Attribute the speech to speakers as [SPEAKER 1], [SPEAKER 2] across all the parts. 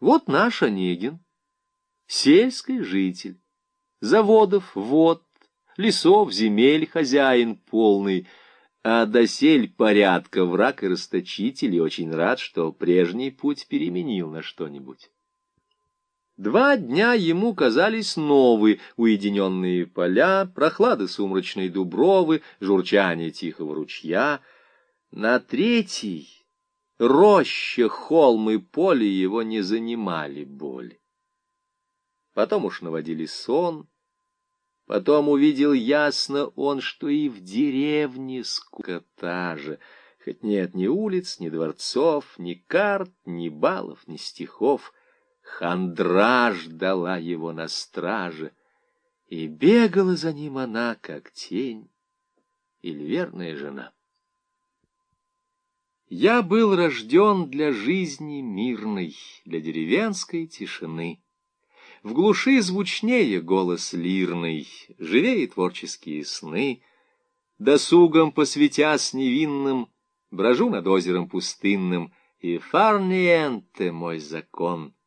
[SPEAKER 1] Вот наш Онегин, сельский житель, заводов, вод, лесов, земель хозяин полный, а досель порядка враг и расточитель, и очень рад, что прежний путь переменил на что-нибудь. Два дня ему казались новые уединенные поля, прохлады сумрачной дубровы, журчание тихого ручья. На третий роща, холм и поле его не занимали боли. Потом уж наводили сон, потом увидел ясно он, что и в деревне скукота же, хоть нет ни улиц, ни дворцов, ни карт, ни балов, ни стихов — Хандра ждала его на страже, и бегала за ним она, как тень или верная жена. Я был рожден для жизни мирной, для деревенской тишины. В глуши звучнее голос лирный, живее творческие сны. Досугом посвятя с невинным, брожу над озером пустынным, и фарниенте мой закон —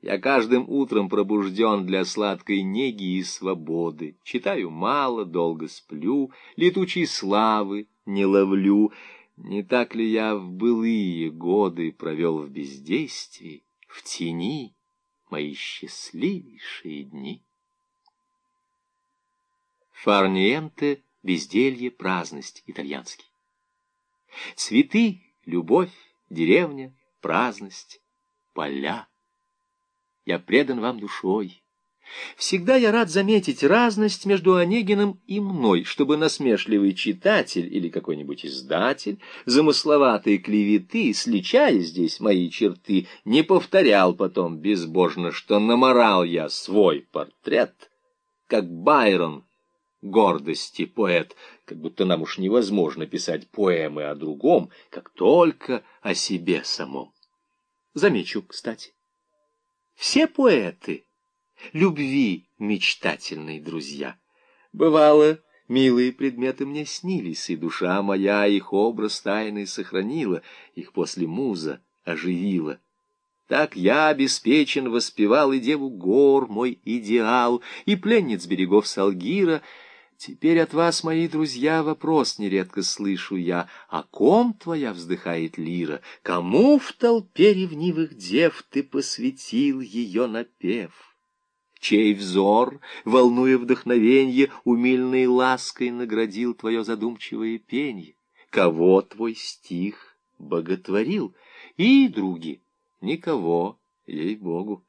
[SPEAKER 1] я каждым утром пробужден для сладкой неги и свободы. Читаю мало, долго сплю, летучей славы не ловлю. Не так ли я в былые годы провел в бездействии, в тени мои счастливейшие дни? Фарниенте — безделье, праздность, итальянский. Цветы, любовь, деревня, праздность, поля я предан вам душой. Всегда я рад заметить разность между Онегиным и мной, чтобы насмешливый читатель или какой-нибудь издатель замысловатые клеветы, сличая здесь мои черты, не повторял потом безбожно, что наморал я свой портрет, как Байрон, гордости поэт, как будто нам уж невозможно писать поэмы о другом, как только о себе самом. Замечу, кстати. Все поэты любви мечтательные друзья. Бывало, милые предметы мне снились, и душа моя их образ тайный сохранила, их после муза оживила. Так я обеспечен воспевал и деву гор, мой идеал, и пленниц берегов Салгира — Теперь от вас, мои друзья, вопрос нередко слышу я. О ком твоя вздыхает лира? Кому в толпе ревнивых дев ты посвятил ее напев? Чей взор, волнуя вдохновенье, умильной лаской наградил твое задумчивое пенье? Кого твой стих боготворил? И, други, никого, ей-богу.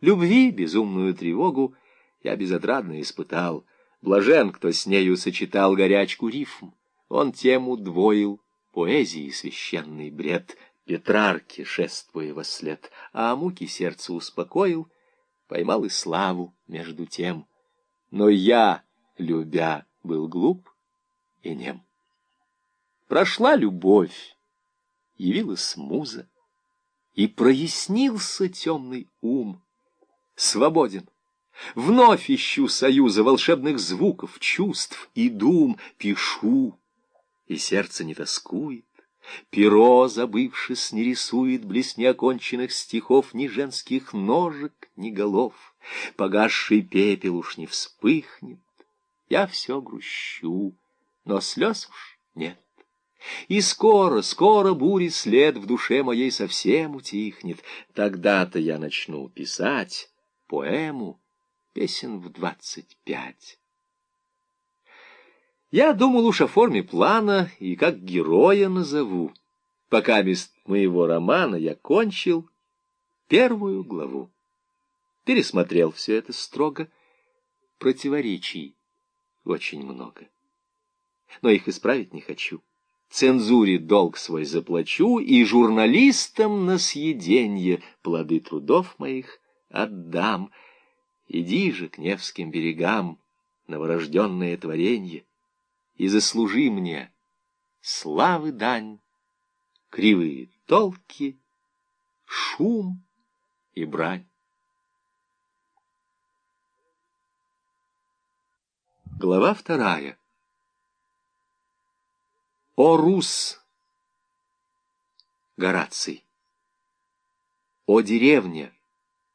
[SPEAKER 1] Любви безумную тревогу я безотрадно испытал — Блажен, кто с нею сочетал горячку рифм. Он тем удвоил поэзии священный бред, Петрарки, шествуя во след, а муки сердце успокоил, поймал и славу между тем. Но я, любя, был глуп и нем. Прошла любовь, явилась муза, и прояснился темный ум. Свободен, Вновь ищу союза волшебных звуков, чувств и дум, пишу, и сердце не тоскует. Перо, забывшись, не рисует близ неоконченных стихов ни женских ножек, ни голов. Погасший пепел уж не вспыхнет. Я все грущу, но слез уж нет. И скоро, скоро бури след в душе моей совсем утихнет. Тогда-то я начну писать поэму песен в двадцать пять. Я думал уж о форме плана и как героя назову. Пока без моего романа я кончил первую главу. Пересмотрел все это строго. Противоречий очень много. Но их исправить не хочу. Цензуре долг свой заплачу, и журналистам на съеденье плоды трудов моих отдам — Иди же к Невским берегам, новорожденное творенье, и заслужи мне славы дань, кривые толки, шум и брань. Глава вторая. О, Рус! Гораций. О деревня!